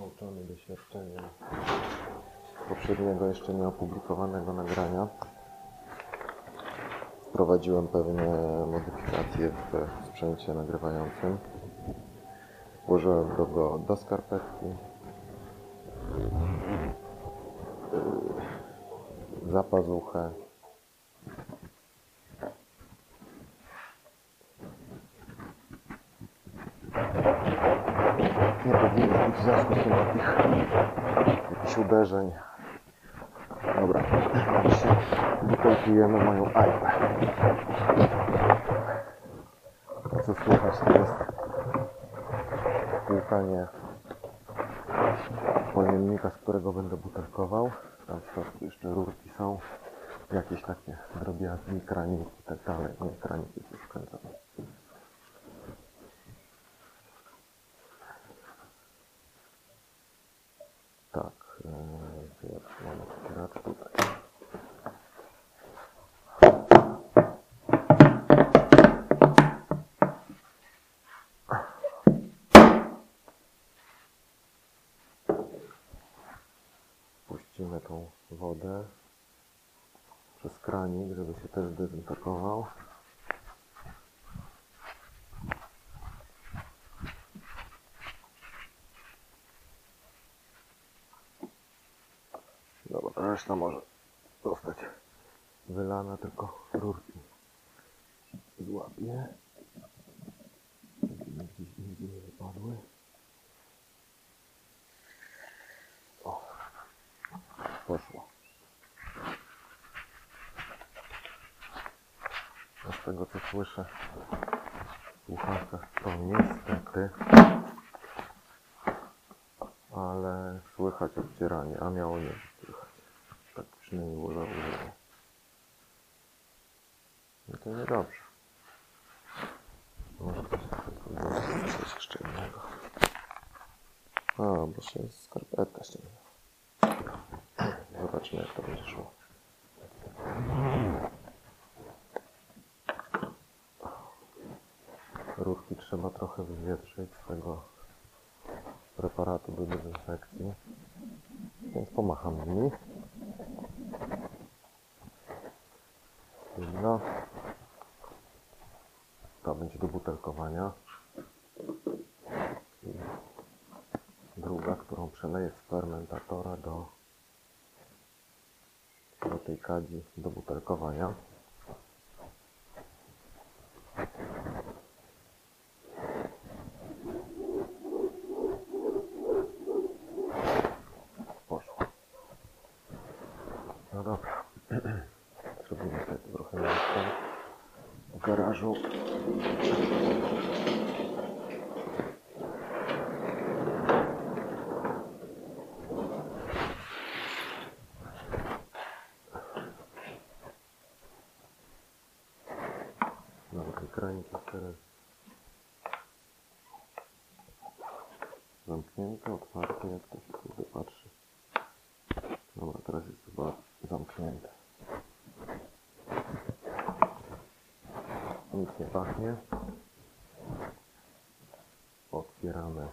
nauczony doświadczeniem poprzedniego, jeszcze nieopublikowanego nagrania, wprowadziłem pewne modyfikacje w sprzęcie nagrywającym. Włożyłem go do skarpetki, yy, za pazuchę, nie powinno być w związku z tym takich jakichś uderzeń. Dobra, dzisiaj wykończujemy moją. To co słychać to jest płukanie pojemnika, z którego będę butelkował. Tam w środku jeszcze rurki są. Jakieś takie drobiazgi, kraniki i tak dalej. Nie, kranik jest już wkręcony. Tak, yy, gdzie mamy otwieracz tutaj. Puścimy tą wodę przez kranik, żeby się też dezynfekował. Dobra, reszta może zostać wylana, tylko rurki złapię. Żeby gdzieś indziej nie wypadły. O, poszło. A z tego co słyszę w słuchawkach to niestety ale słychać obcieranie, a miało nie słychać. Tak przynajmniej było założenie. No to niedobrze. Może coś jeszcze innego. A, bo się skarpetka ściągnie. Zobaczmy jak to będzie szło. Rurki trzeba trochę wywietrzyć tego preparatu do dezynfekcji. Więc pomacham nimi. Jedna. Ta będzie do butelkowania. I druga, którą przeleję z fermentatora do, do tej kadzi do butelkowania. Poszło. No dobra. Zrobimy sobie to trochę miejsca w garażu. Dobra, ten kranik jest teraz zamknięty, otwarty, jak to się tu patrzy. Dobra, teraz jest chyba zamknięte. Nic nie pachnie. Otwieramy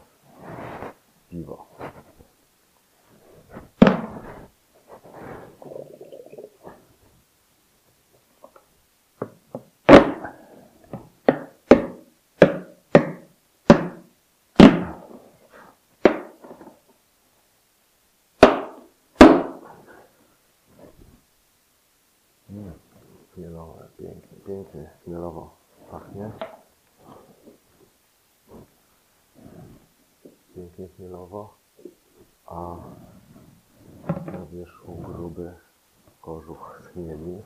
piwo. Mm, Chmielowe, pięknie, chmielowo pachnie. Pięknie chmielowo, a na wierzchu gruby kożuch z chmieli,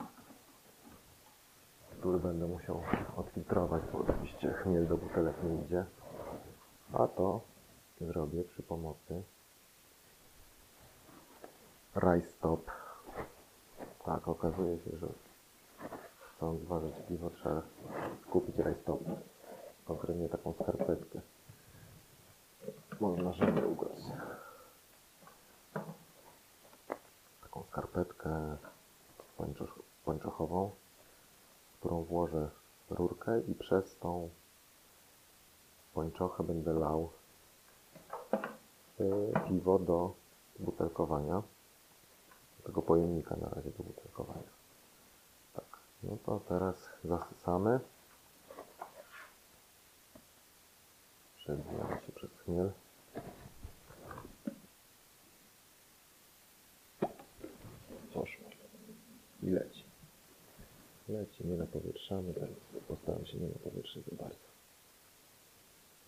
który będę musiał odfiltrować, bo oczywiście chmiel do butelek nie idzie. A to zrobię przy pomocy Rajstop. Tak, okazuje się, że chcąc ważyć piwo trzeba kupić rajstop. Konkretnie taką skarpetkę. Można żeby ubrać. Taką skarpetkę pończoch pończochową, którą włożę rurkę i przez tą pończochę będę lał y, piwo do butelkowania. Do tego pojemnika na razie do butelkowania. No to teraz zasysamy. Przebijamy się przez chmiel. Poszło. I leci. Leci, nie napowietrzamy, teraz postaram się nie napowietrzyć za bardzo.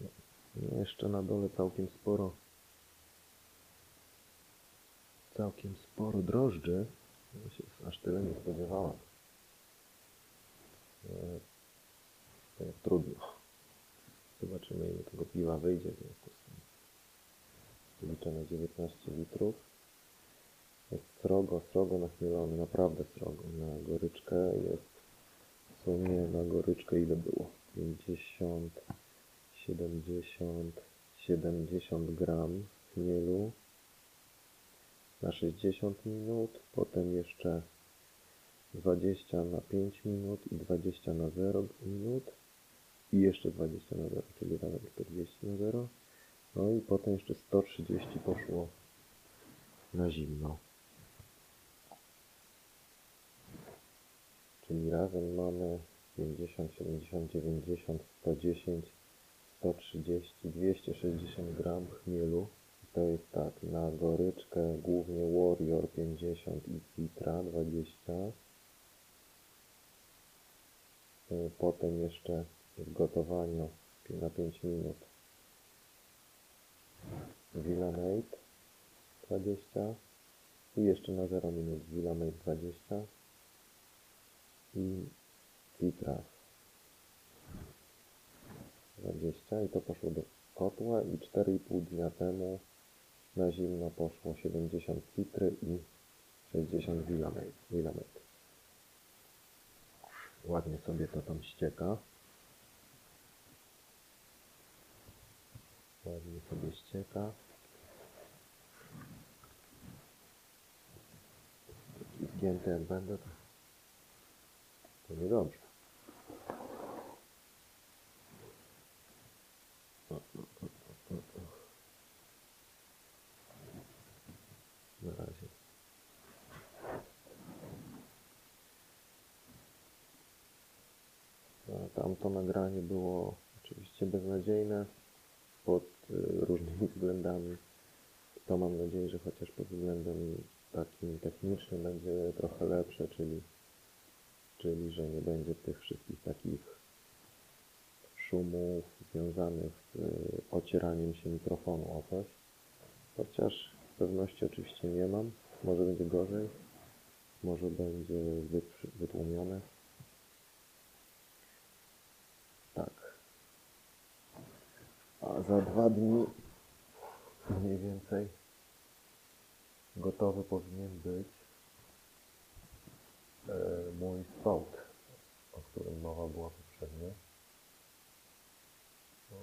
No, no jeszcze na dole całkiem sporo całkiem sporo drożdży. Ja się aż tyle nie spodziewałem. Ale to jak trudno. Zobaczymy ile tego piwa wyjdzie w związku z tym. Liczę na 19 litrów. Jest srogo, srogo nachmielony, naprawdę srogo. Na goryczkę jest w sumie na goryczkę ile było? 50, 70, 70 gram chmielu na 60 minut, potem jeszcze 20 na 5 minut i 20 na 0 minut i jeszcze 20 na 0, czyli razem 40 na 0. No i potem jeszcze 130 poszło na zimno. Czyli razem mamy 50, 70, 90, 110, 130, 260 gram chmielu. To jest tak, na goryczkę głównie Warrior 50 i Citra 20. Y, Potem jeszcze w gotowaniu na 5 minut Villanate 20 i jeszcze na 0 minut Villanate 20 i Citra 20 i to poszło do kotła i 4,5 dnia temu na zimno poszło 70 citry i 60 Villanate. Ładnie sobie to tam ścieka. Ładnie sobie ścieka. Zgięty jak będę, to, to niedobrze. O, o, o, o, o, o. Na razie. A Tamto nagranie było oczywiście beznadziejne pod y, różnymi względami. To mam nadzieję, że chociaż pod względem takim technicznym będzie trochę lepsze, czyli, czyli że nie będzie tych wszystkich takich szumów związanych z y, ocieraniem się mikrofonu o coś. Chociaż pewności oczywiście nie mam. Może będzie gorzej, może będzie zbyt wytłumione. A za dwa dni mniej więcej gotowy powinien być e, mój spot, o którym mowa była poprzednio. O,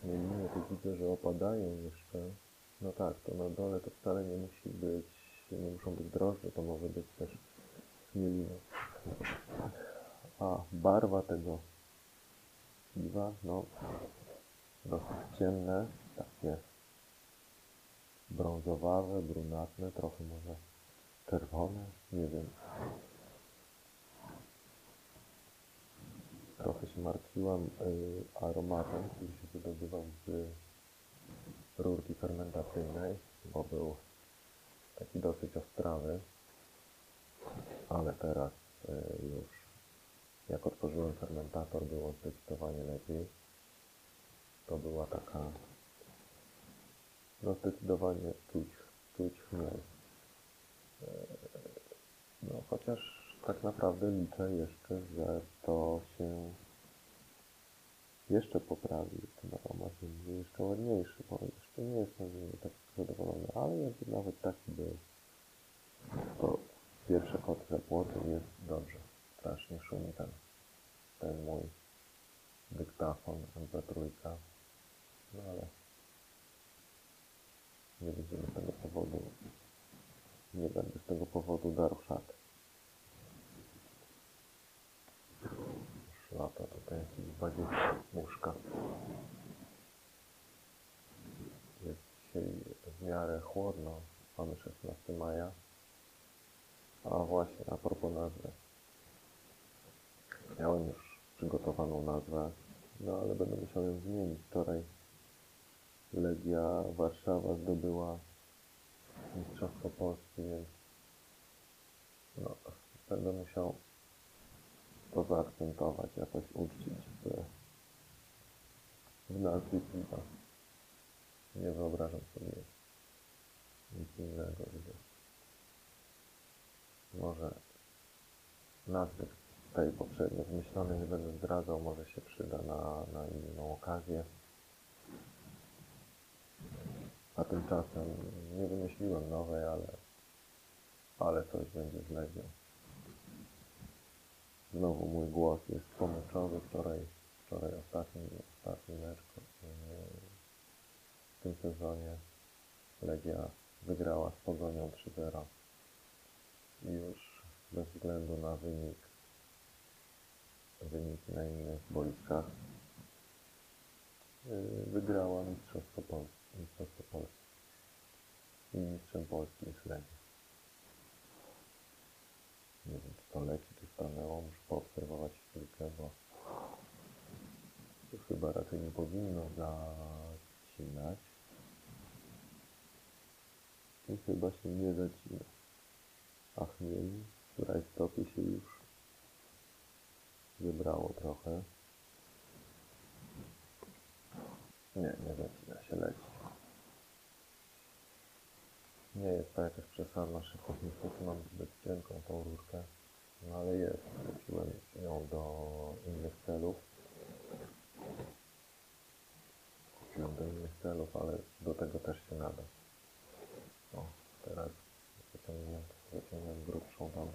Chmieliny tu widzę, że opadają jeszcze. No tak, to na dole to wcale nie musi być, nie muszą być drożdże, to może być też chmielina. A barwa tego piwa, no dosyć ciemne, takie brązowawe, brunatne, trochę może czerwone, nie wiem. Trochę się martwiłam y, aromatem, który się wydobywał z rurki fermentacyjnej, bo był taki dosyć ostrawy, ale teraz y, już jak otworzyłem fermentator było zdecydowanie lepiej. To była taka no zdecydowanie czuć, czuć chmiel. E, No chociaż tak naprawdę liczę jeszcze, że to się jeszcze poprawi, ten aromat będzie jeszcze ładniejszy, bo jeszcze nie jestem z tak zadowolony, ale jakby nawet taki był, to pierwsze kotle płotu jest dobrze. Strasznie szumi ten, ten mój dyktafon MP3, no ale nie będziemy tego powodu, nie będę z tego powodu darł szat. Już lata tutaj jakieś bagietki, łóżka. Jest dzisiaj miarę chłodno. Mamy 16 maja. A właśnie, a propos nazwy. Miałem już przygotowaną nazwę, no ale będę musiał ją zmienić. Wczoraj Legia Warszawa zdobyła Mistrzostwo Polski, więc no, będę musiał to zaakcentować, jakoś uczcić w, w nazwie piwa. Nie wyobrażam sobie nic innego, żeby może nazwy tej poprzednio wymyślonej nie będę zdradzał, może się przyda na, na inną okazję. A tymczasem nie wymyśliłem nowej, ale, ale coś będzie z Legią. Znowu mój głos jest pomyczowy. Wczoraj, wczoraj ostatni, ostatni mecz w tym sezonie Legia wygrała z Pogonią 3-0 i już bez względu na wynik wyniki na innych boiskach yy, wygrała Mistrzostwo Polski, Mistrzostwo Polski i mistrzem Polski jest Legia. Nie wiem, czy to leci, czy stanęło. Muszę poobserwować chwilkę, bo to chyba raczej nie powinno zacinać. I chyba się nie zacina. A chmiel w rajstopie się już zebrało trochę. Nie, nie zacina się, leci. Nie jest to jakaś przesadna szybkość, niestety mam zbyt cienką tą rurkę, no ale jest. Kupiłem ją do innych celów. Kupiłem do innych celów, ale do tego też się nada. O, teraz wyciągnąłem, wyciągnąłem grubszą tam.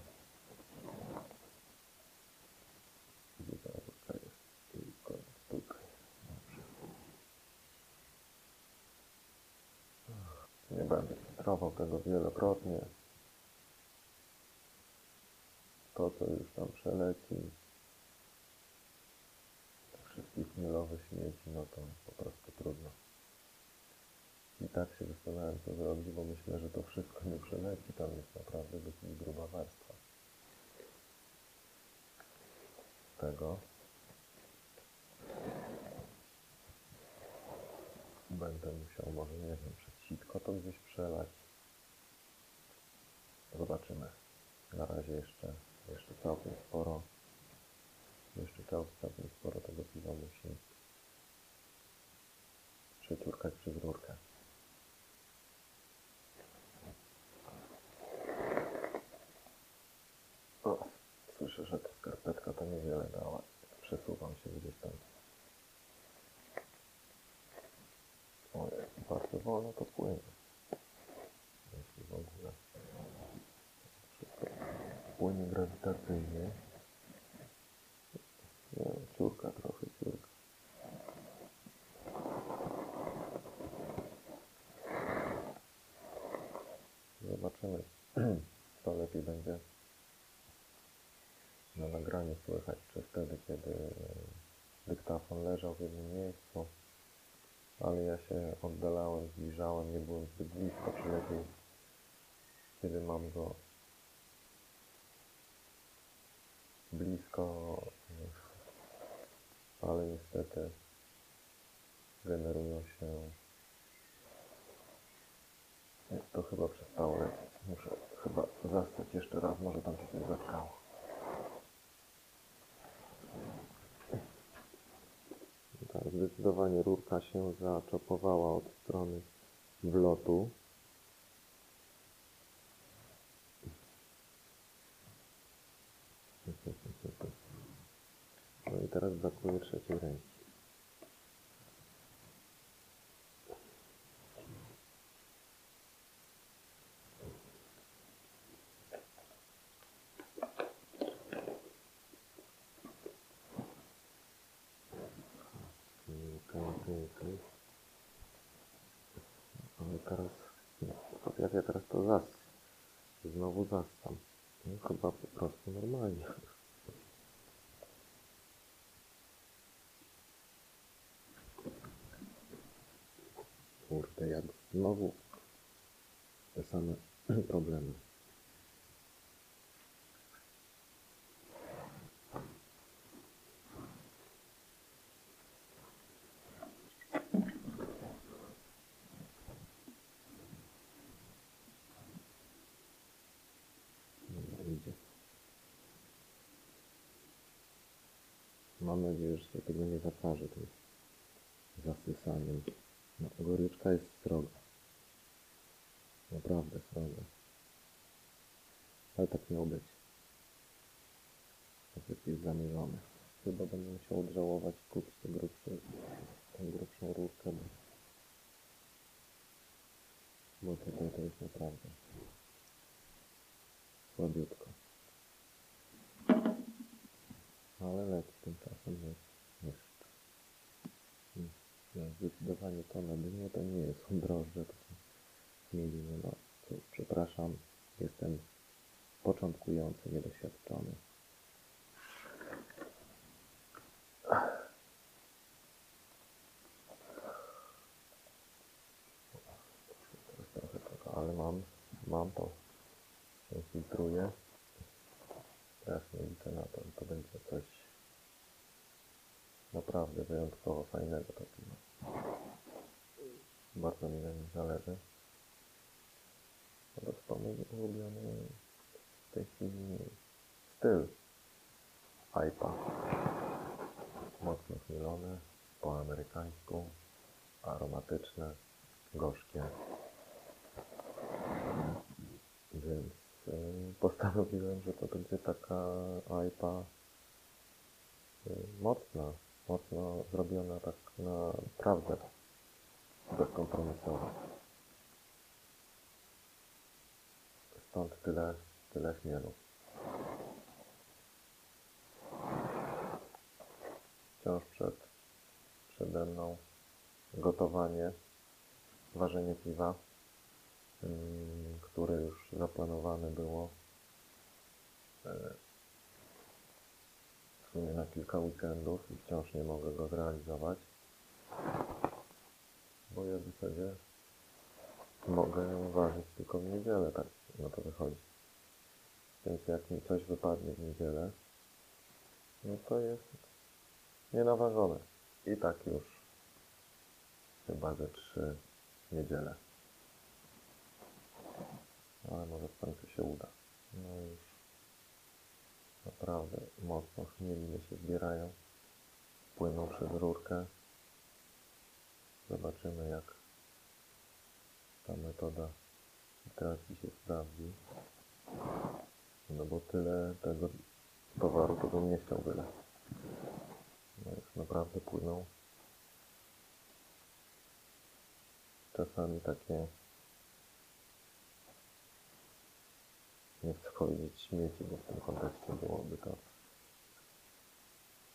Gdzie rurka jest? Tylko tutaj. Dobrze. Nie filtrował tego wielokrotnie. To, co już tam przeleci, te wszystkie chmielowe śmieci, no to po prostu trudno. I tak się zastanawiam, co zrobić, bo myślę, że to wszystko nie przeleci. Tam jest naprawdę dosyć gruba warstwa tego. Będę musiał może, nie wiem, sitko to gdzieś przelać. Zobaczymy. Na razie jeszcze, jeszcze całkiem sporo. Jeszcze całkiem, sporo tego piwa musi przeciurkać przez rurkę. O, słyszę, że ta skarpetka to niewiele dała. Przesuwam się gdzieś tam. Ojej, bardzo wolno to płynie. Jeśli w ogóle. Wszystko płynie grawitacyjnie. Nie, ciurka trochę, ciurka. Zobaczymy, co lepiej będzie na nagraniu słychać, czy wtedy, kiedy dyktafon leżał w jednym miejscu, ale ja się oddalałem, zbliżałem, nie byłem zbyt blisko, lepiej, kiedy mam go blisko, ale niestety generują się to chyba przestało lecieć. Muszę chyba zastać jeszcze raz, może tam się coś zatkało. Zdecydowanie rurka się zaczopowała od strony wlotu. No i teraz brakuje trzeciej ręki. Okej, okej, okej. Ale teraz, to jak ja teraz to zas, znowu zastam. No chyba po prostu normalnie. Kurde, jak znowu te same problemy. Dobra, idzie. Mam nadzieję, że się tego nie zakaże tym zasysaniem. No, goryczka jest sroga. Naprawdę sroga. Ale tak miał być. Efekt jest zamierzony. Chyba będę musiał odżałować i kupić tę grubszą, tę grubszą rurkę, bo, bo tutaj to jest naprawdę słabiutko. Ale jest jeszcze. No, zdecydowanie to na dnie to nie jest drożdże, to są. No cóż, przepraszam, jestem początkujący, niedoświadczony. Teraz trochę tego, ale mam, mam to. Się filtruje. Strasznie liczę na to, że to będzie coś naprawdę wyjątkowo fajnego to piwo. Bardzo mi na nim zależy. Po prostu mój ulubiony w tej chwili styl IPA. Mocno chmielone, po amerykańsku, aromatyczne, gorzkie. Więc y, postanowiłem, że to będzie taka IPA y, mocna, mocno zrobiona tak naprawdę bezkompromisowo. Stąd tyle, tyle chmielu. Wciąż przed, przede mną gotowanie, ważenie piwa, ym, które już zaplanowane było w sumie na kilka weekendów i wciąż nie mogę go zrealizować, bo ja w zasadzie mogę ważyć tylko w niedzielę, tak na to wychodzi. Więc jak mi coś wypadnie w niedzielę, no to jest nienaważone. I tak już chyba ze trzy niedziele. Ale może w końcu się uda. No już naprawdę mocno chmieliny się zbierają. Płyną przez rurkę. Zobaczymy jak ta metoda filtracji się sprawdzi. No bo tyle tego towaru to bym nie chciał wylać. No już naprawdę płyną. Czasami takie nie chcę powiedzieć śmieci, bo w tym kontekście byłoby to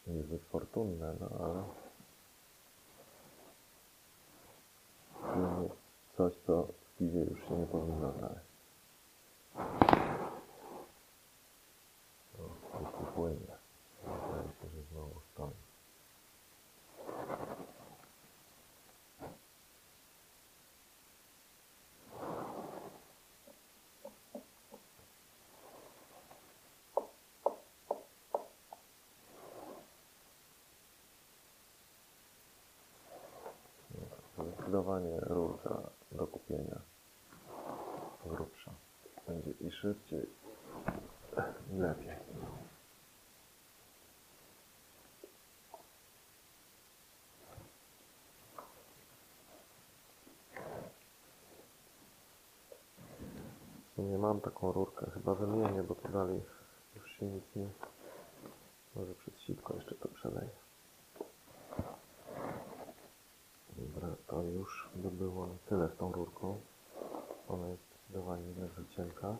niezbyt fortunne, no ale coś, co w piwie już się nie powinno znaleźć. O, tu płynie. Wydaje się, że znowu stoi. Zdecydowanie rurka do kupienia grubsza. Będzie i szybciej, i lepiej. W sumie mam taką rurkę, chyba wymienię, bo to dalej już się nic nie... Może przez sitko jeszcze to przeleję. Dobra, to już by było tyle z tą rurką. Ona jest zdecydowanie za cienka.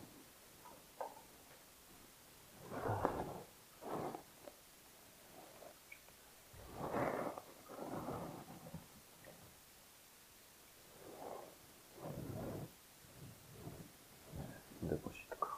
Idę po sitko.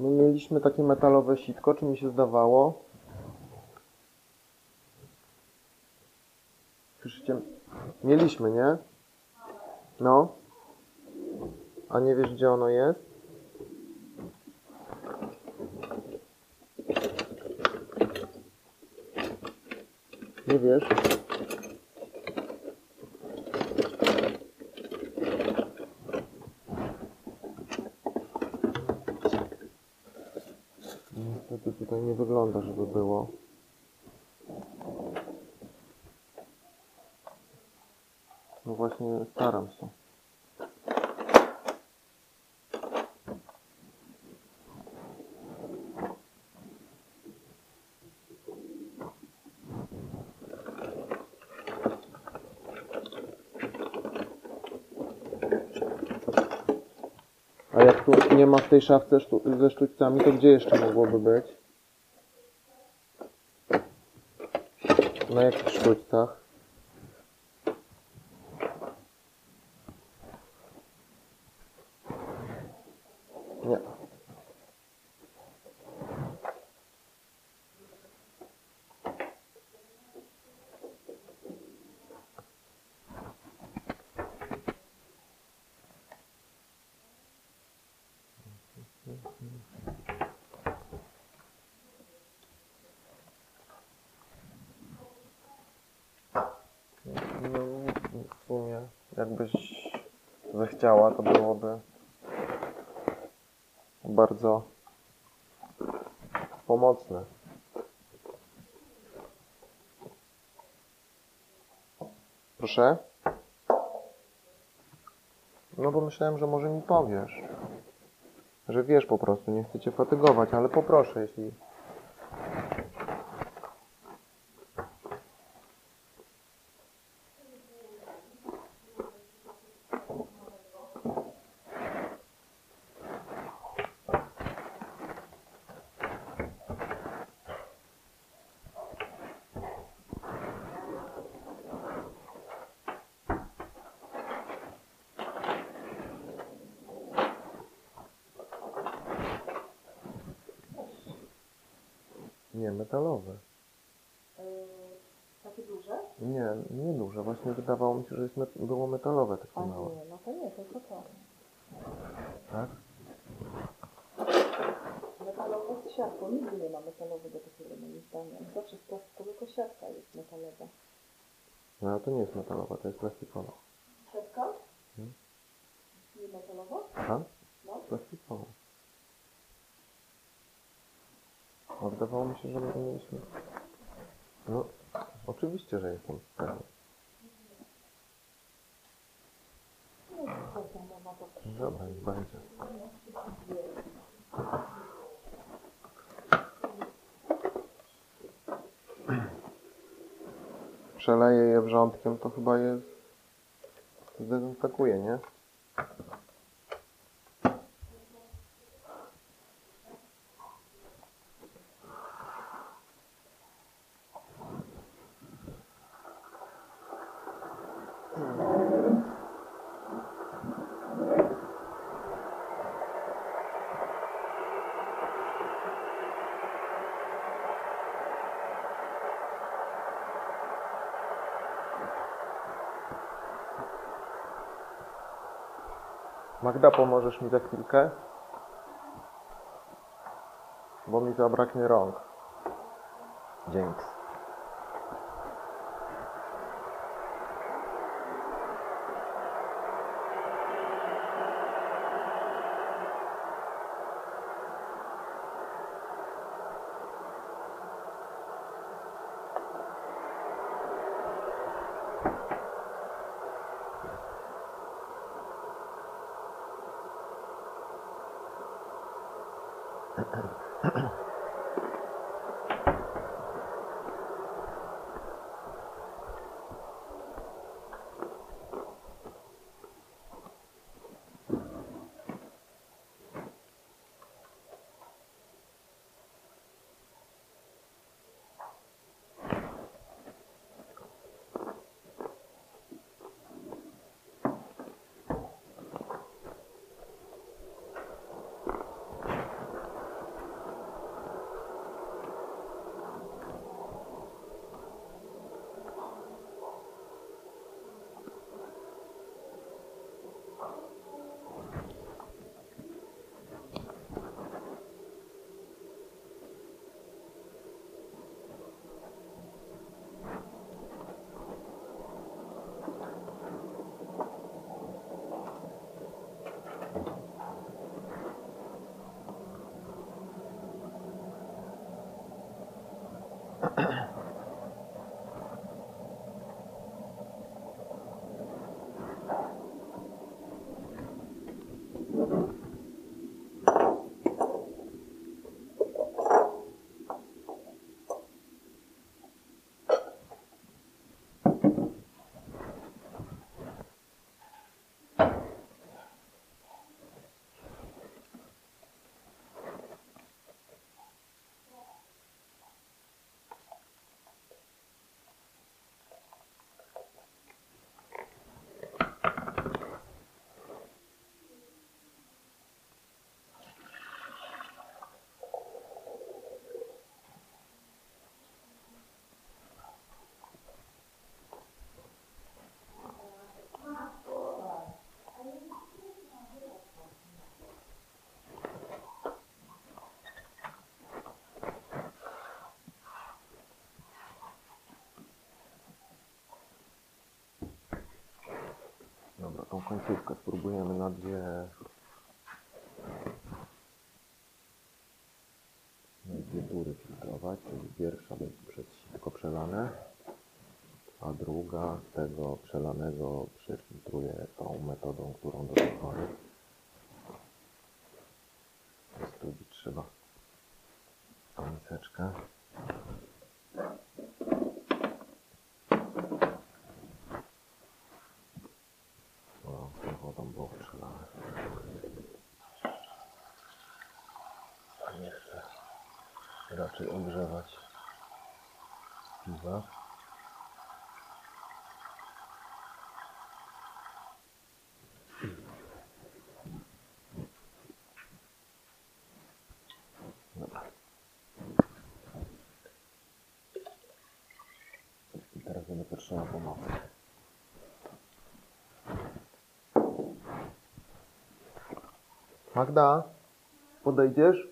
My mieliśmy takie metalowe sitko, czy mi się zdawało? Słyszycie? Mieliśmy, nie? No. A nie wiesz, gdzie ono jest? Nie wiesz? Niestety tutaj nie wygląda, żeby było. No właśnie staram się. A jak tu nie ma w tej szafce sztu ze sztućcami, to gdzie jeszcze mogłoby być? Na jakich sztućcach? Nie. No, w sumie, jakbyś zechciała, to byłoby bardzo pomocne. Proszę? No bo myślałem, że może mi powiesz. Że wiesz po prostu, nie chcę cię fatygować, ale poproszę, jeśli... Nie, metalowe. Yy, takie duże? Nie, nie duże. Właśnie się, że jest met było metalowe takie A małe. nie, no to nie, tylko to. Tak? Metalowe z siatką. Nigdy nie ma metalowego takiego moim zdaniem. Zawsze z plastikowego siatka jest metalowa. No ale to nie jest metalowa, to jest plastikowa. Siatka? Mhm. Nie metalowa? Aha, No. plastikowa. A wydawało mi się, że my mieliśmy... No, oczywiście, że jestem to tam ma to. Dobra, niech będzie. Przeleję je wrzątkiem, to chyba je zdezynfekuje, nie? Magda, pomożesz mi za chwilkę? Bo mi zabraknie rąk. Dzięki. uh Dobra, tą końcówkę spróbujemy na dwie... Na dwie tury filtrować, czyli pierwsza będzie przez sitko przelane, a druga z tego przelanego przefiltruję tą metodą, którą do tej pory. Zrobić trzeba tą miseczkę. O, tą wodą było przelane. Nie chcę raczej ogrzewać piwa. Dobra. Teraz będę potrzebował pomocy. Magda, podejdziesz?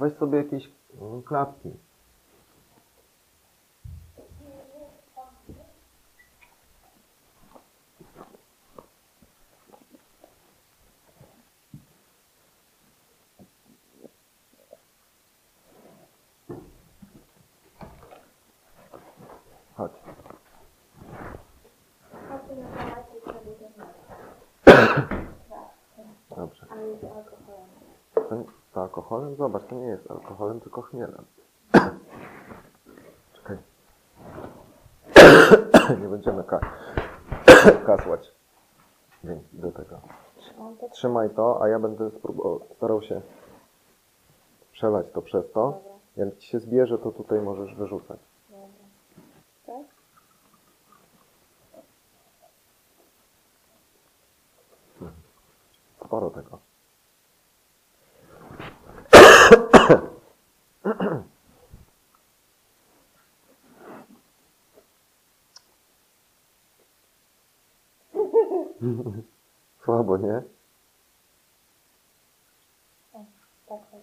Weź sobie jakieś mm, klapki. Chodź. Dobrze. Ale jest alkoholem. To, nie- to alkoholem? Zobacz, to nie jest alkoholem, tylko chmielem. Czekaj. nie będziemy ka kasłać. Więc do tego. Trzymaj to, a ja będę starał się przelać to przez to. Jak ci się zbierze, to tutaj możesz wyrzucać. Dobra. Tak? Sporo tego. Słabo, nie? O, tak, tak.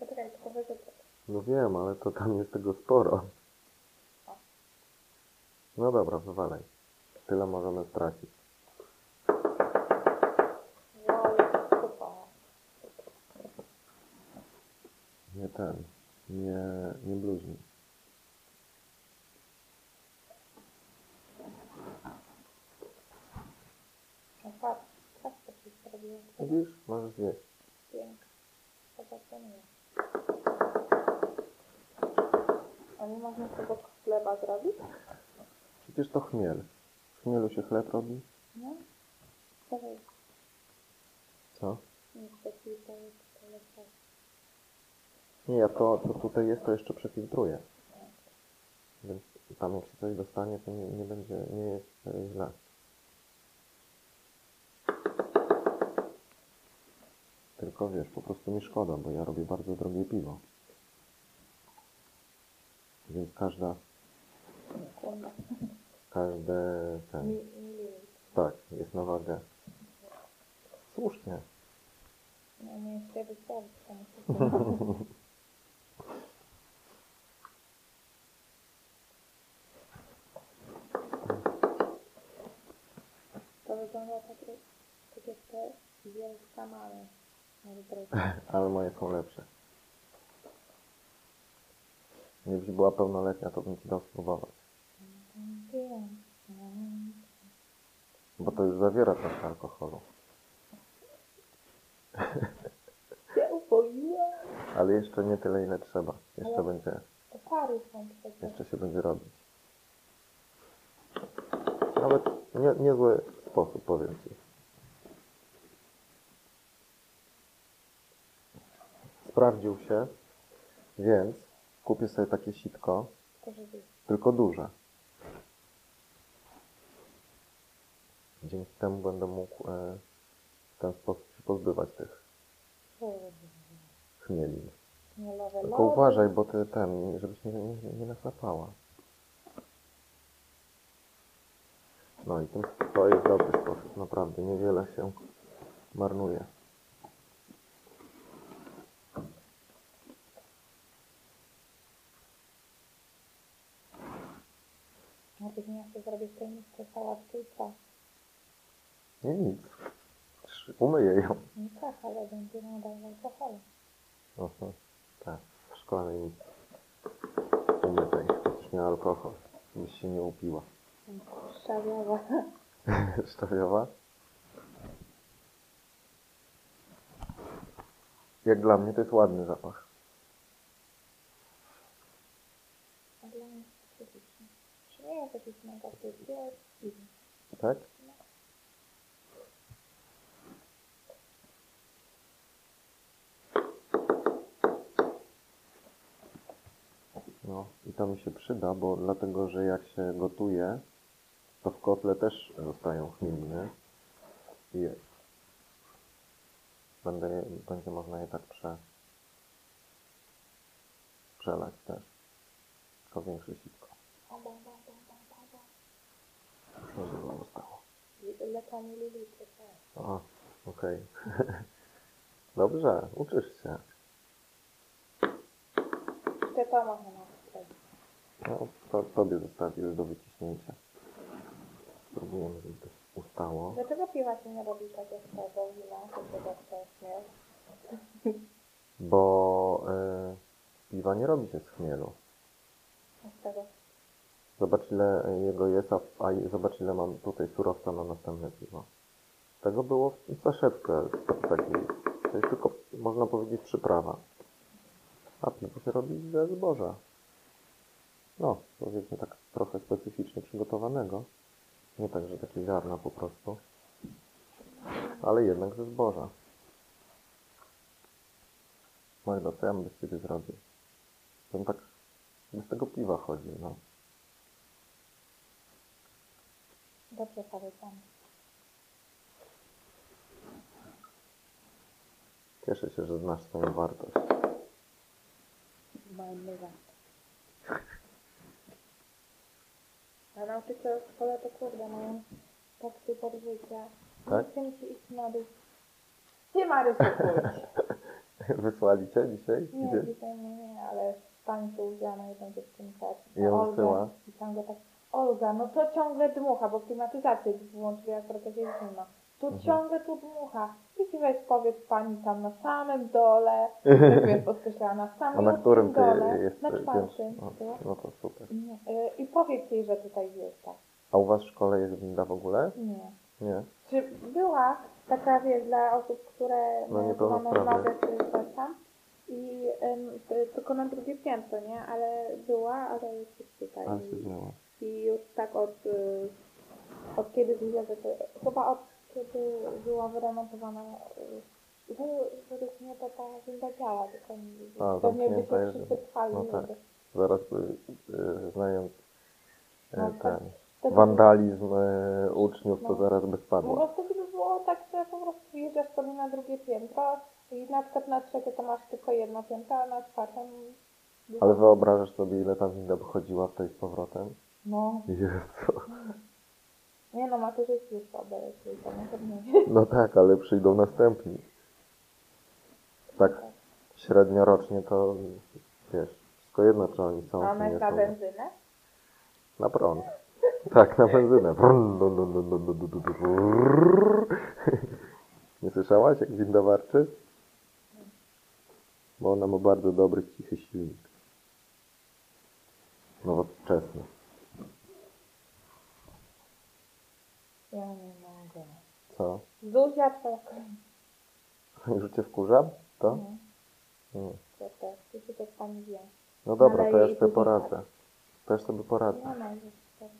Poczekaj, tylko wyrzucę. No wiem, ale to tam jest tego sporo. No dobra, wywalaj. Tyle możemy stracić. Chmiel. Z chmielu się chleb robi? No. Dawaj. Co? Nie. Nie, ja to, co tutaj jest, to jeszcze przefiltruję. Więc tam jak się coś dostanie, to nie, nie będzie, nie jest e, źle. Tylko wiesz, po prostu mi szkoda, bo ja robię bardzo drogie piwo. Więc każda. Każde ten, tak, jest na wagę. Słusznie. No nie sobie wystarczy. to wygląda tak, tak jak te wielka małe. Ale moje są lepsze. Gdybyś była pełnoletnia, to bym ci dał spróbować. Bo to już zawiera trochę alkoholu. Się uboiłam. Ale jeszcze nie tyle, ile trzeba. Jeszcze Ale- będzie, pary są przecież. jeszcze się będzie robić. Nawet nie, niezły sposób, powiem ci. Sprawdził się, więc kupię sobie takie sitko, tylko duże. Dzięki temu będę mógł e, w ten sposób się pozbywać tych chmielin. chmielowe Tylko lody. uważaj, bo ty ten, żebyś nie, nie, nie nachlapała. No i tym, to jest dobry sposób, naprawdę, niewiele się marnuje. No później ja w tej misce sałatkę i? Nie nic. Umyję ją. Nie tak, ale będzie nadal alkoholu. Aha, tak, w szklanej misce. Umytej, przecież nie alkohol, byś się nie upiła. Szczawiowa. Szczawiowa? Jak dla mnie to jest ładny zapach. A dla mnie jest specyficzny. Czy nie jest jakiś mega jest dziwny. Tak? No i to mi się przyda, bo dlatego, że jak się gotuje, to w kotle też zostają chmieliny i będę, będzie można je tak prze, przelać też. Tylko większe sitko. Już zostało. I Ile to mililitrów jest? O, okej. Dobrze, uczysz się. Jeszcze to można. No, to tobie zostawię już do wyciśnięcia. Spróbujemy, żeby to się ustało. Dlaczego piwa się nie robi tak jak tego wina, którego mieć? Bo y, piwa nie robi się z chmielu. Z tego Zobacz ile jego jest, a, a zobacz ile mam tutaj surowca na następne piwo. Tego było w saszetkę takiej. To jest tylko, można powiedzieć, przyprawa. A piwo się robi ze zboża. No, powiedzmy tak trochę specyficznie przygotowanego. Nie tak, że takie ziarna po prostu. Ale jednak ze zboża. Magda, co ja bym bez ciebie zrobił? Bym tak bez tego piwa chodził, no. dobrze powiedziane. Cieszę się, że znasz swoją wartość. Majmywa. A nauczyciele w szkole to kurde mają tak super życie. Tak? Nie chce mi się iść na dół. Ty Marysiu pójdź. Wysłali cię dzisiaj? Nie, Gdzie? dzisiaj nie, nie, ale w tańcu udziała jedną dziewczynkę. I ją wysyła? I ciągle tak, Olga, no to ciągle dmucha, bo klimatyzację włączyli akurat jak jest zimno. Tu Mhm. ciągle tu dmucha. I ci weź powiedz pani tam na samym dole, wiesz, podkreślała, na samym A na którym ty dole, jest na czwartym. No, no to super. Nie, y, I powiedz jej, że tutaj jest tak. A u was w szkole jest winda w ogóle? Nie. Nie. Czy była taka, wiesz, dla osób, które No, niepełnosprawne. mamy nogę czy coś tam i y, tylko na drugie piętro, nie? Ale była, ale już jest tutaj. Ale się. I już tak od, y, od kiedy widzę, że to, chyba od kiedy była wyremontowana, y, że- według mnie to ta winda działa, tylko A, nie- pewnie by się wszyscy pchali. No nie tak. Zaraz by, y, znając y, No tak. ten Wtedy- wandalizm y, uczniów, to No. zaraz by No spadła. bo wtedy by było tak, że po prostu wjeżdżasz sobie na drugie piętro i na przykład na trzecie to masz tylko jedno piętro, a na czwartym... Ale wyobrażasz sobie, ile ta winda by chodziła w tej z powrotem? No, Jezu. Nie no, maturzyści już obejrzeli, to na pewno No tak, ale przyjdą następni. Tak średnio rocznie to, wiesz, wszystko jedno, czy oni są, A nie jest na benzynę? Na prąd. Tak, na benzynę. Nie słyszałaś, jak winda warczy? Bo ona ma bardzo dobry, cichy silnik. Nowoczesny. Ja nie mogę. Co? Zuzia kolej. Już cię wkurzam? To? Nie, Nie. to też. Ty się tak pani wie. No dobra, to ja i sobie poradzę. Też sobie Nie poradzę. ma już teraz.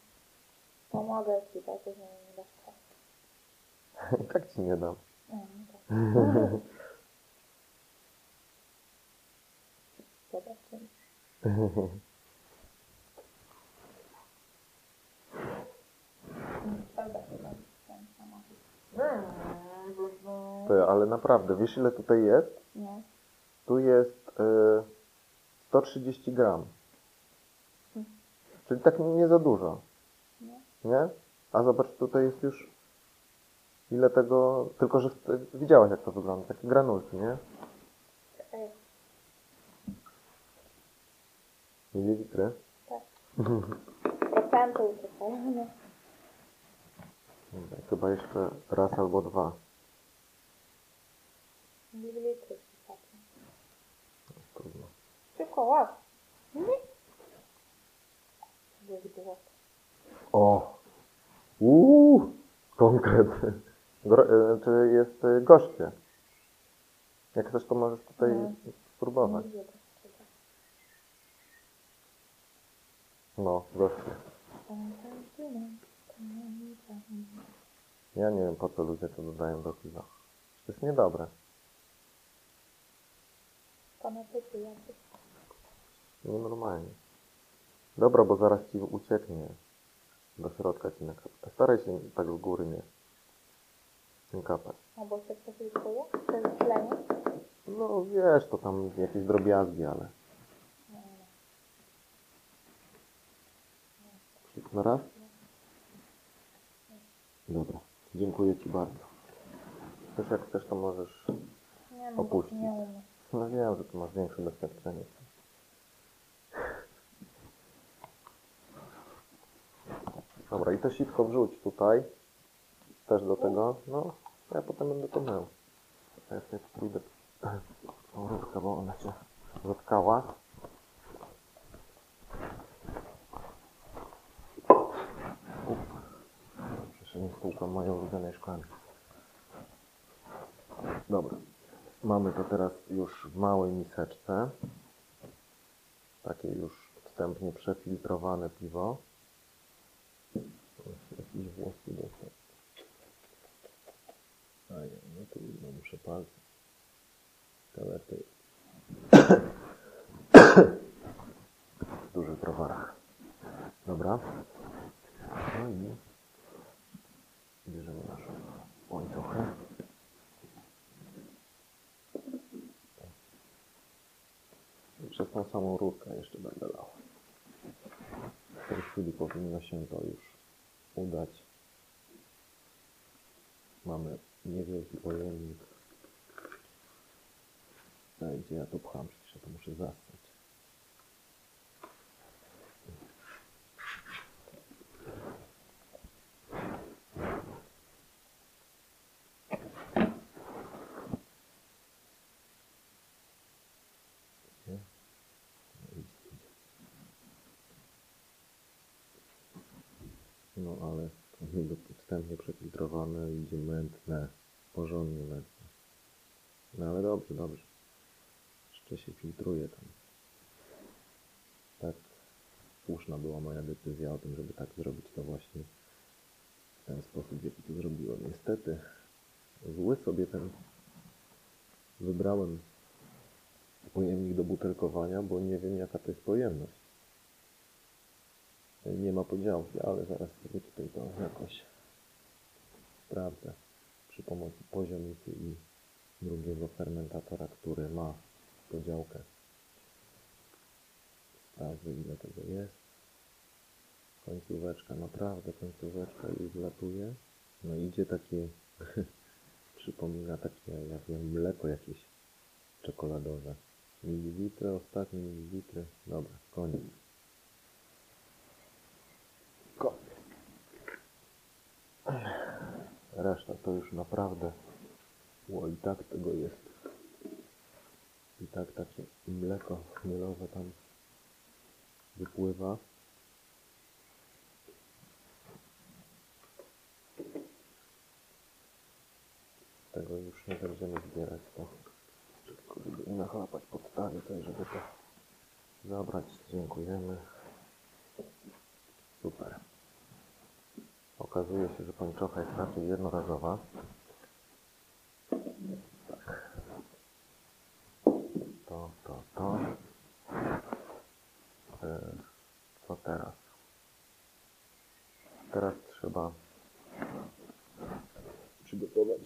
Pomogę ci, tak, że nie dasz. I tak ci nie dam. Nie, nie tak. Zobaczymy. Mm, Prawda chyba. ten samochód. Ty, ale naprawdę, wiesz ile tutaj jest? Nie. Tu jest y, 130 gram. Hmm. Czyli tak nie za dużo. Nie. Nie? A zobacz, tutaj jest już ile tego... Tylko, że widziałaś jak to wygląda. Takie granulki, nie? Mililitry. Tak. Dobra, Chyba jeszcze raz albo dwa. Mililitry się patrzą. Trudno. Szybko, łap. Nie. Żeby było. O! Uuu! Konkret. Gro, y, czy jest y, gorzkie? Jak chcesz, to możesz tutaj Nie. spróbować. Nie lubię tego. No. Tam, tam, tam, tam, tam. Ja nie wiem, po co ludzie to dodają do piwa. To jest niedobre. Fanatycy jacyś. Nienormalnie. Dobra, bo zaraz ci ucieknie. Do środka ci nakapać. Staraj się tak z góry nie, nie kapać. A bo się ktoś liczuje? To jest tlenie? No wiesz, to tam jakieś drobiazgi, ale... Nie. Na raz? Dobra. Dziękuję ci bardzo. Też jak chcesz, to możesz... Nie, no, Opuścić. nie umiem. No wiem, że ty masz większe doświadczenie. Dobra, i to sitko wrzuć tutaj. Też do tego. No, ja potem będę to mył. Ja sobie pójdę tą rurkę, bo ona się zatkała. Up. Przecież nie spółkam mojej ulubionej szklanki. Dobra. Mamy to teraz już w małej miseczce. Takie już wstępnie przefiltrowane piwo. O, Jakiś włoski dostał. A nie, no tu no muszę palce. Kalety. W dużych browarach. Dobra. No i bierzemy naszą łańcuchę. I przez tą samą rurkę jeszcze będę lał. W tej chwili powinno się to już udać. Mamy niewielki pojemnik. Ej, gdzie ja to pcham? Przecież ja to muszę zastać. Gdzie? No, idzie, idzie. No ale to niby wstępnie przefiltrowane idzie mętne, porządnie mętne. No ale dobrze, dobrze. Jeszcze się filtruje tam. Tak słuszna była moja decyzja o tym, żeby tak zrobić to właśnie w ten sposób, w jaki to zrobiłem. Niestety zły sobie ten wybrałem pojemnik do butelkowania, bo nie wiem jaka to jest pojemność. Nie ma podziałki, ale zaraz sobie tutaj to jakoś sprawdzę przy pomocy poziomicy i drugiego fermentatora, który ma podziałkę. Sprawdzę ile tego jest. Końcóweczka, naprawdę końcóweczka już wlatuje. No idzie takie, przypomina takie, jak wiem, mleko jakieś czekoladowe. Mililitry, ostatnie mililitry. Dobra, koniec kopię. Reszta to już naprawdę... Ło, i tak tego jest. I tak takie mleko chmielowe tam wypływa. Tego już nie będziemy zbierać, to tylko żeby nie nachlapać pod talię, to żeby to zabrać. Dziękujemy. Super. Okazuje się, że pończocha jest raczej jednorazowa. Tak. To, to, to. E, Co teraz? Teraz trzeba przygotować.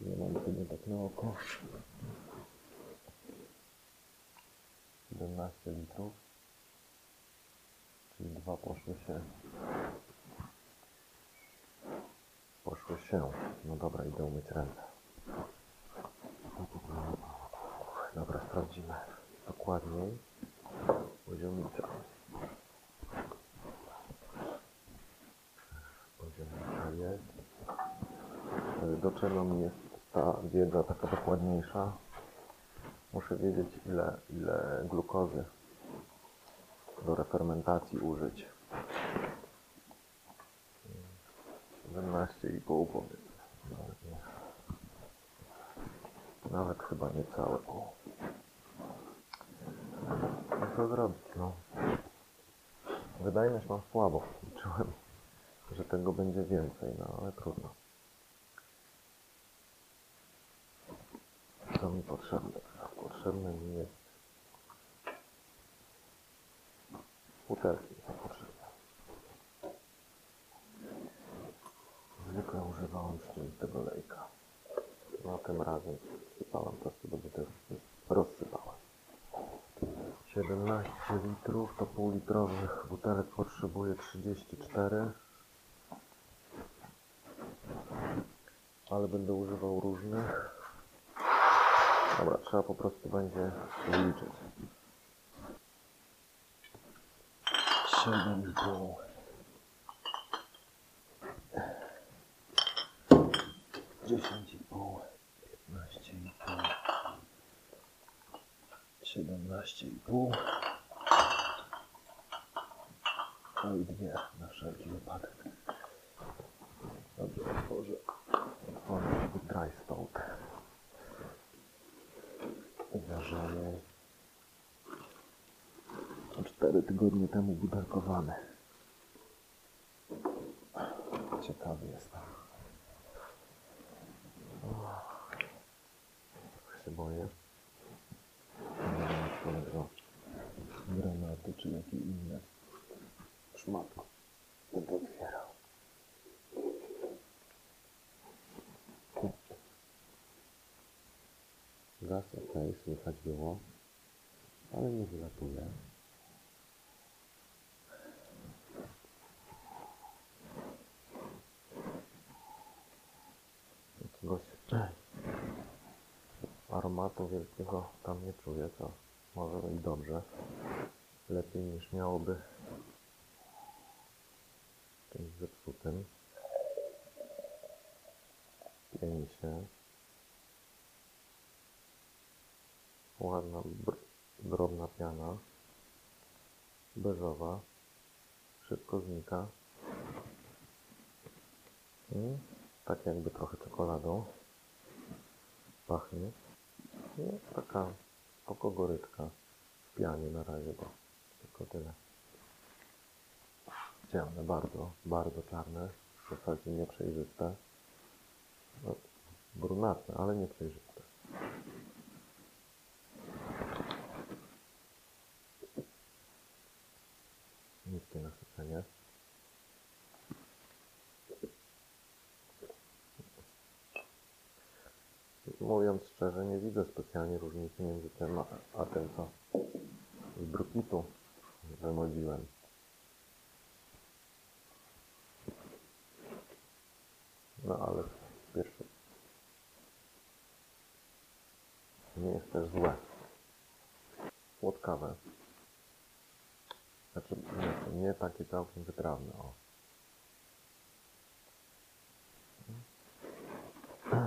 Nie mam chyba tak na oko. 17 litrów. Czyli dwa poszły się. Poszły się. No dobra, idę umyć ręce. Dobra, sprawdzimy dokładniej poziomicę. Poziomica jest. E, Do czego mi jest ta wiedza taka dokładniejsza? Muszę wiedzieć ile, ile glukozy do refermentacji użyć. 17,5 powiedzmy. Nawet. Nawet chyba nie całe pół. No co zrobić, no. Wydajność mam słabo. Liczyłem, że tego będzie więcej, no ale trudno. Co mi potrzebne? Potrzebne mi jest butelki są potrzebne. Zwykle używałem szczelistego lejka. No tym razem sypałem po prostu do butelki. Rozsypałem. 17 litrów to półlitrowych butelek potrzebuje 34 ale będę używał różnych dobra, trzeba po prostu będzie liczyć 7,5 10,5 15,5 17,5 No i dwie na wszelki wypadek. Dobrze, otworzę. Otworzę sobie dry stout. Uważamy. 4 tygodnie temu butelkowany. Ciekawy jestem. Się boję. Nie wiem, czy kolego granatu, czy jakie inne szmatko. Będę otwierał. Gaz ok, słychać było, ale nie wylatuje. Jakiegoś aromatu wielkiego tam nie czuję, to może i dobrze. Lepiej niż miałoby czymś zepsutym. Pieni się. Ładna, drobna piana. Beżowa. Szybko znika. Mm, tak jakby trochę czekoladą. Pachnie. Taka spoko goryczka w pianie na razie, bo tylko tyle. Ciemne, bardzo, bardzo czarne, w zasadzie nieprzejrzyste. No, brunatne, ale nieprzejrzyste. Niskie nasycenie. Mówiąc szczerze, nie widzę specjalnie różnicy między tym a, tym, co z brukitu wymodziłem. No ale pierwsze nie jest też złe. Słodkawe. Znaczy nie, nie takie całkiem wytrawne. O.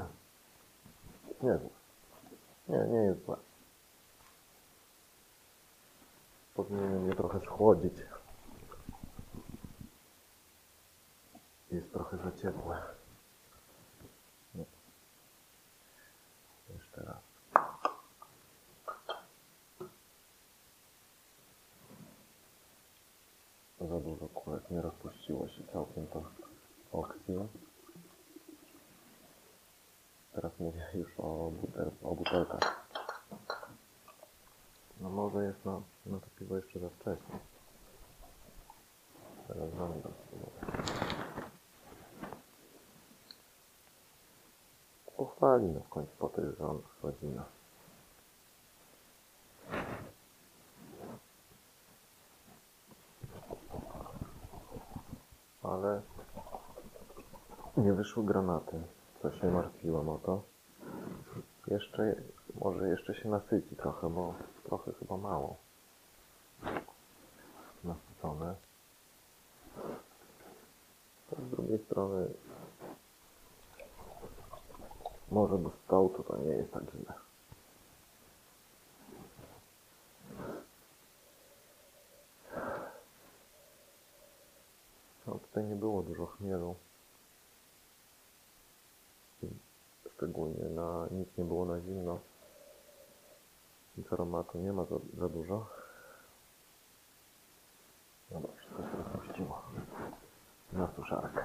Nie złe. Nie, nie jest złe. Powinienem je trochę schłodzić. jest trochę za ciepłe. No. Jeszcze raz. Za dużo kulek, nie rozpuściło się całkiem to oksyj. Teraz mówię już o, butel, o butelkach. No może jest na, na to piwo jeszcze za wcześnie. Teraz będę. Pochwali no w końcu po tych godzinach. Ale nie wyszły granaty. To się martwiłem o to. Jeszcze, może jeszcze się nasyci trochę, bo trochę chyba mało. Nasycone. Z drugiej strony może do stołu to nie jest tak źle. No tutaj nie było dużo chmielu. Szczególnie na nic nie było na zimno. Aromatu nie ma za, za dużo. Dobra, wszystko się rozpuściło. Na suszarkę.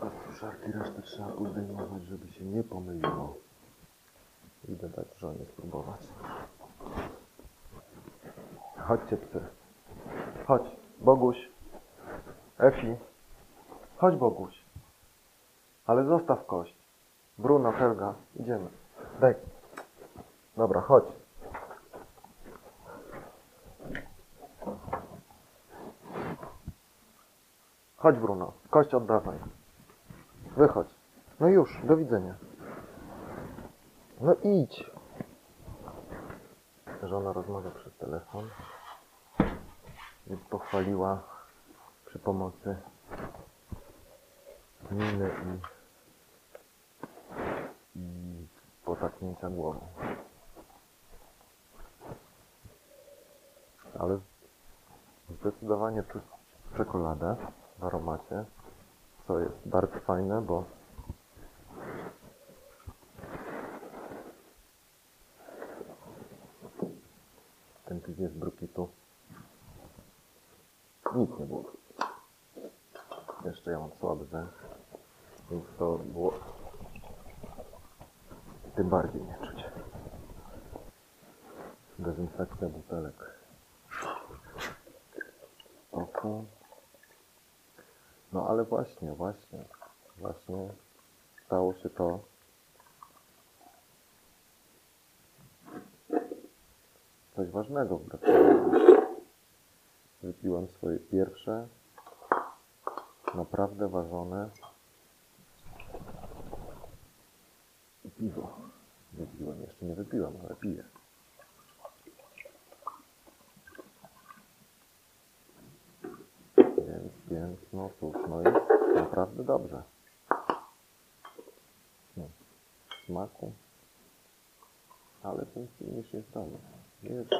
A suszarki resztę trzeba podejmować, żeby się nie pomyliło. Idę dać żonie spróbować. Chodźcie psy. Chodź, Boguś. Efi. Chodź Boguś. Ale zostaw kość. Bruno, Helga, idziemy. Daj. Dobra, chodź. Chodź Bruno, kość oddawaj. Wychodź. No już, do widzenia. No idź. Żona rozmawia przez telefon. I pochwaliła przy pomocy miny i, i potaknięcia głową. Ale zdecydowanie czuć czekoladę w aromacie, co jest bardzo fajne, bo ten piwie z brukitu nic nie było. Jeszcze ja mam słaby więc to było tym bardziej nie czuć. Dezynfekcja butelek. Oko. No ale właśnie, właśnie, właśnie stało się to. Coś ważnego w. Wypiłem swoje pierwsze, naprawdę ważone piwo. Jeszcze nie wypiłem, ale piję. Więc, więc, no cóż, no jest naprawdę dobrze. W smaku. Ale ten finish jest dobry. Jest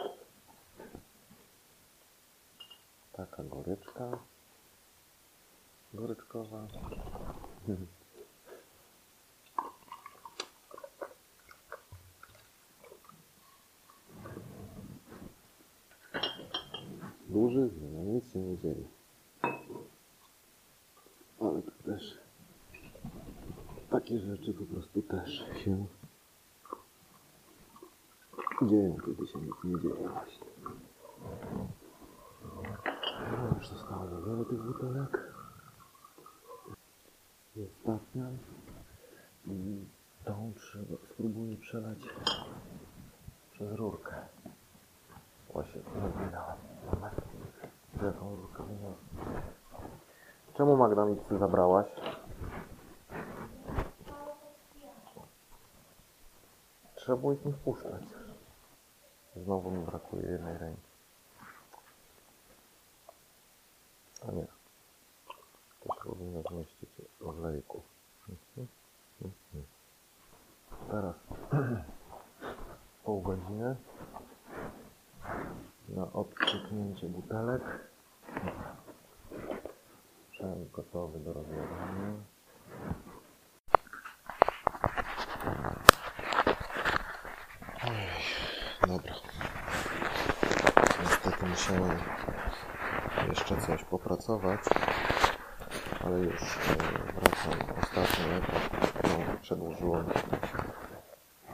taka goryczka. Goryczkowa. Duży, no nic się nie dzieje. Ale to też takie rzeczy po prostu też się dzieją, kiedy się nic nie dzieje właśnie. No, już zostało za wiele tych butelek. I ostatnia. I tą trzeba, spróbuję przelać przez rurkę. Właśnie, nie. Rurkę wyniosłem. Czemu Magda mi psy zabrałaś? Trzeba było ich nie wpuszczać. Znowu mi brakuje jednej ręki. A nie. To się powinno zmieścić olejku. Mhm, mhm. Teraz pół godziny na odczyknięcie butelek. Sprzęt gotowy do rozlewania. Ej, Dobra. Niestety musiałem jeszcze coś popracować, ale już e, wracam. Ostatni etap no, przedłużyło mi się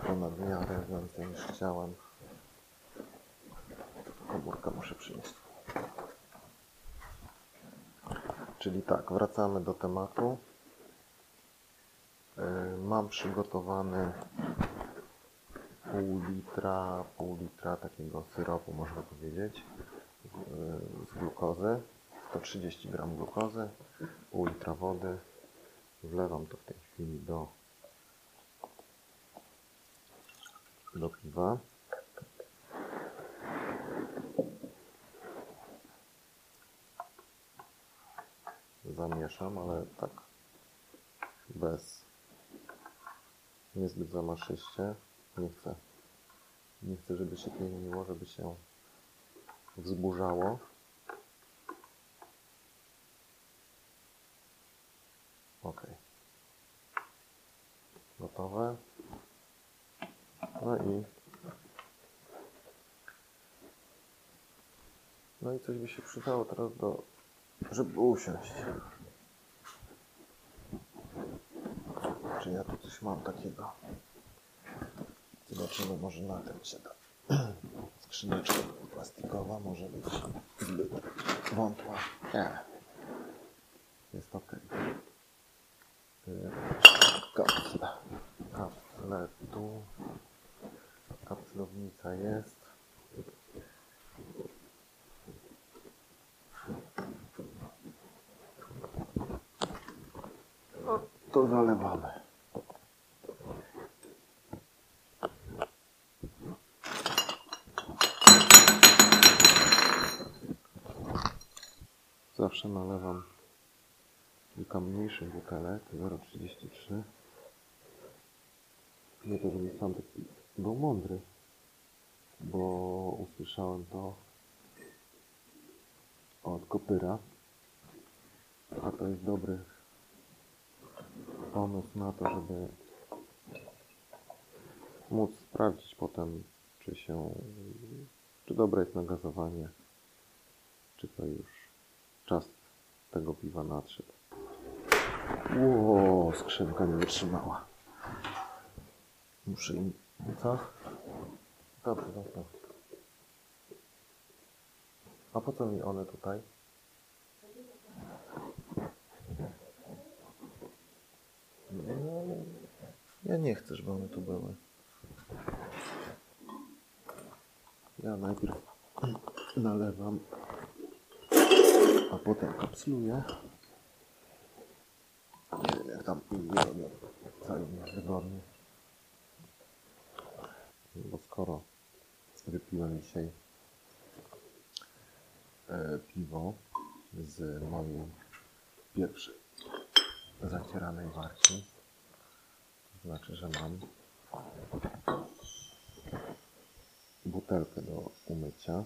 ponad miarę więcej niż chciałem. Komórkę muszę przynieść. Czyli tak, wracamy do tematu. Yy, Mam przygotowany pół litra, pół litra takiego syropu, można powiedzieć, z glukozy. 130 gram glukozy, pół litra wody. Wlewam to w tej chwili do, do piwa. Ale tak bez niezbyt zamaszyście. Nie chcę. Nie chcę, żeby się pieniło, żeby się wzburzało. Ok. Gotowe. No i no i coś by się przydało teraz do żeby usiąść. Czy ja tu coś mam takiego? Zobaczymy, może na tym się da. Skrzyneczka plastikowa może być wątła. Nie. Jest ok. Kapsle. Kapsle tu. Kapslownica jest. No, to zalewamy. Zawsze nalewam kilka mniejszych butelek, 0,33. Nie to, żeby sam taki był mądry, bo usłyszałem to od kopyra, a to jest dobry pomysł na to, żeby móc sprawdzić potem, czy się, czy dobre jest nagazowanie, czy to już czas tego piwa nadszedł. Ło, skrzynka nie wytrzymała. Muszę im... Co? Dobrze, dobrze. A po co mi one tutaj? No, ja nie chcę, żeby one tu były. Ja najpierw nalewam, a kapsluję. Nie wiem, jak tam inni robią. Co im wygodnie. Bo skoro wypiłem dzisiaj e, piwo z mojej pierwszej zacieranej warki, to znaczy, że mam butelkę do umycia.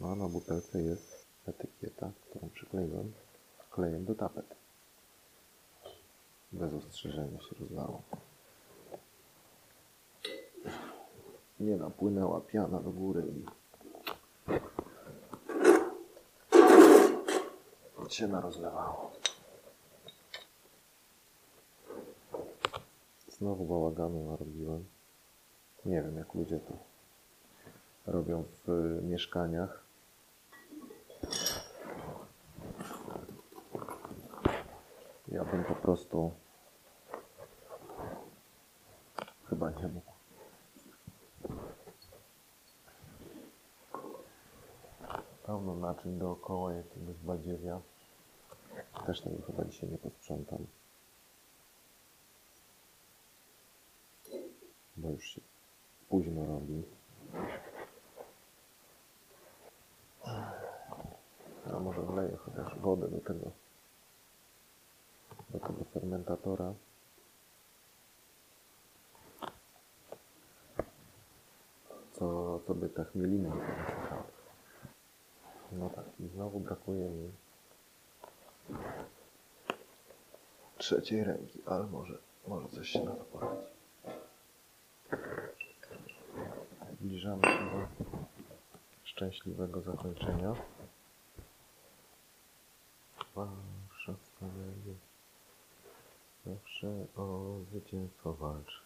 No, a na butelce jest etykieta, którą przykleiłem klejem do tapet. Bez ostrzeżenia się rozlało. Nie napłynęła piana do góry i się narozlewało. Znowu bałaganu narobiłem. Nie wiem, jak ludzie to robią w mieszkaniach. Ja bym po prostu chyba nie mógł. Pełno naczyń dookoła jakiegoś badziewia. Też tego chyba dzisiaj nie posprzątam. Bo już się późno robi. A może wleję chociaż wodę do tego do tego fermentatora. Co, co by ta chmielina nie wysychała. No tak, i znowu brakuje mi trzeciej ręki, ale może, może coś się na to poradzi. Zbliżamy się do szczęśliwego zakończenia. Warszawska będzie zawsze o zwycięstwo walczy.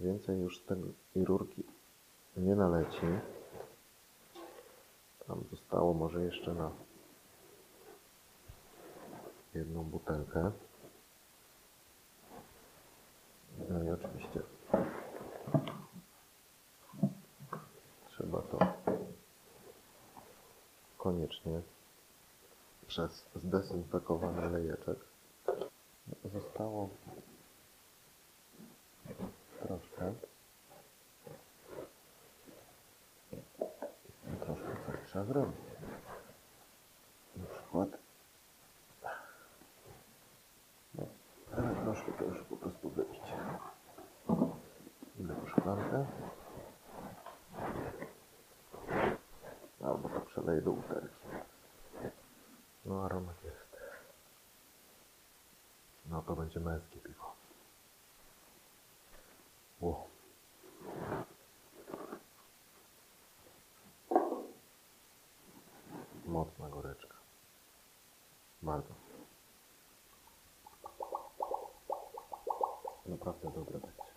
Więcej już z i rurki nie naleci. Tam zostało może jeszcze na jedną butelkę. No i oczywiście trzeba to koniecznie przez zdezynfekowany lejeczek. Zostało troszkę. Troszkę coś trzeba zrobić. Na przykład no, ale troszkę to już po prostu wypić. Idę po szklankę. Albo to przeleję do butelki. No aromat jest. To będzie męskie piwo. Ło. Mocna goreczka. Bardzo. Naprawdę dobre będzie.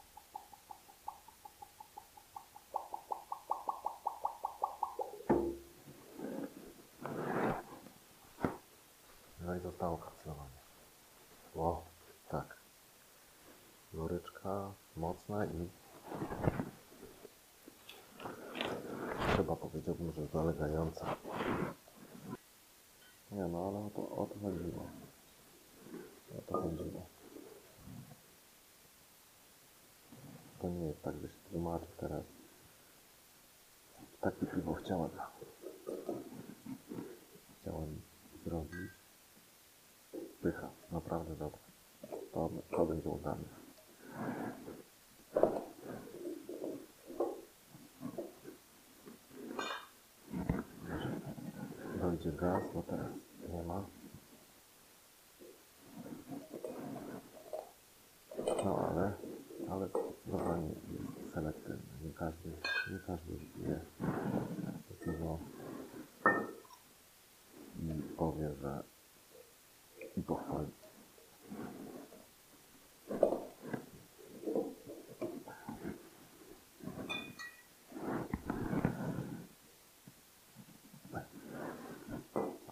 No i zostało kapslowanie. Tak. Goryczka mocna i chyba powiedziałbym, że zalegająca. Nie no, ale o to, o to chodziło. O to chodziło. To nie jest tak, że się tłumaczy teraz. Takie piwo. Chciałem zrobić. Pycha, naprawdę dobre. To, to będzie udane. Dojdzie gaz, bo teraz nie ma. No ale, ale zdecydowanie jest selektywny. Nie każdy, nie każdy wie piwo i powie, że i pochwali.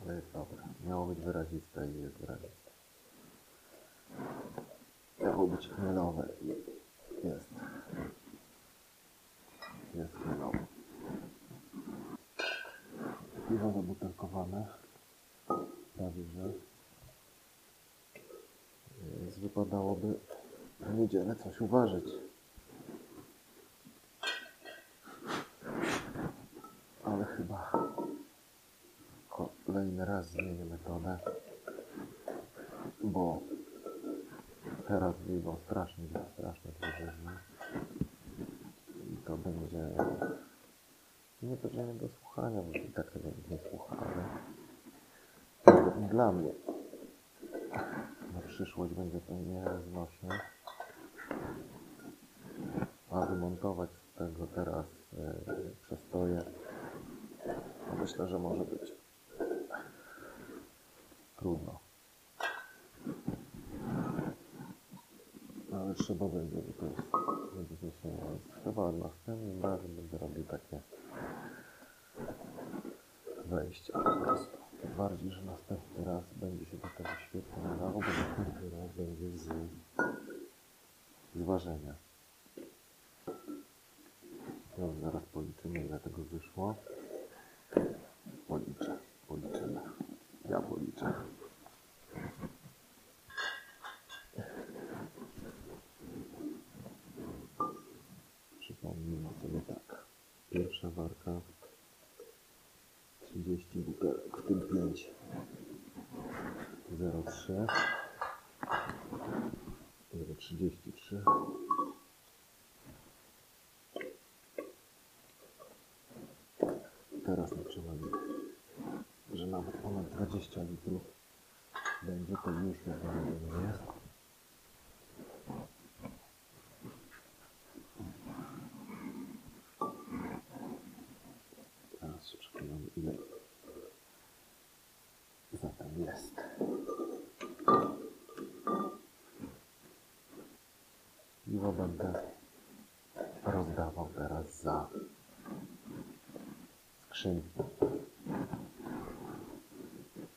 Ale jest dobre. Miało być wyraziste i jest wyraziste. Miało być chmielowe i jest. Jest chmielowe. Piwo zabutelkowane. Prawie, że. Więc wypadałoby w niedzielę coś uważać. Ale chyba kolejny raz zmienię metodę, bo teraz wyjdą strasznie, strasznie drożyzny i to będzie nie nie do słuchania, bo i tak tego nie słucha, ale dla mnie na przyszłość będzie to nieznośne. A wymontować z tego teraz e, przestoje, no myślę, że może być trudno. Ale trzeba będzie, bo to jest będzie. Więc chyba następnym razem będę robił takie wejścia po prostu. Tym bardziej, że następny raz będzie się do tego świetnie nadało, bo następny raz będzie z, z ważenia. No, zaraz policzymy, ile tego wyszło. Policzę, policzymy. Ja policzę. Przypomnijmy sobie tak. Pierwsza warka. 30 butelek, w tym 5 03 033 Teraz na przewagi ponad 20 litrów będzie, to już wiadomo, że jest. Teraz się przekonamy, ile zatem jest. Piwo będę rozdawał teraz za skrzynkę.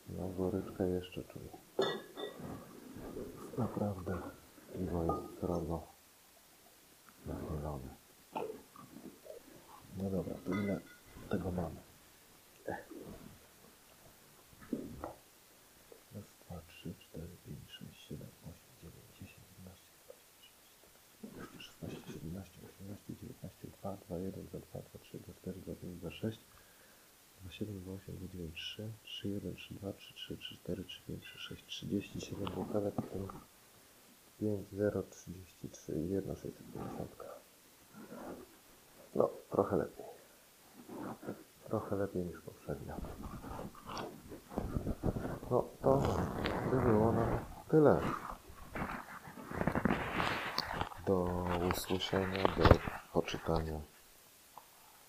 No, goryczkę jeszcze czuję. Naprawdę piwo jest srogo nachylone. No dobra, to ile tego mamy? Raz, dwa, trzy, cztery, pięć, sześć, siedem, osiem, dziewięć, dziesięć, jedenaście, dwanaście, trzynaście, czternaście, siedemnaście, osiemnaście, dziewiętnaście, dwa, dwa, jeden, dwa, dwa, dwa, trzy, dwa, cztery, dwa, pięć, dwa, sześć, dwa, siedem, dwa, osiem, dwa, dziewięć, trzy, trzy, jeden, trzy, dwa, trzy, trzy, trzy, cztery, trzy, pięć, trzy, sześć, trzydzieści siedem butelek, pięć, zero, trzydzieści trzy jedna pięćdziesiątka. No, trochę lepiej. Trochę lepiej niż poprzednio. No, to by było na tyle. Do usłyszenia, do poczytania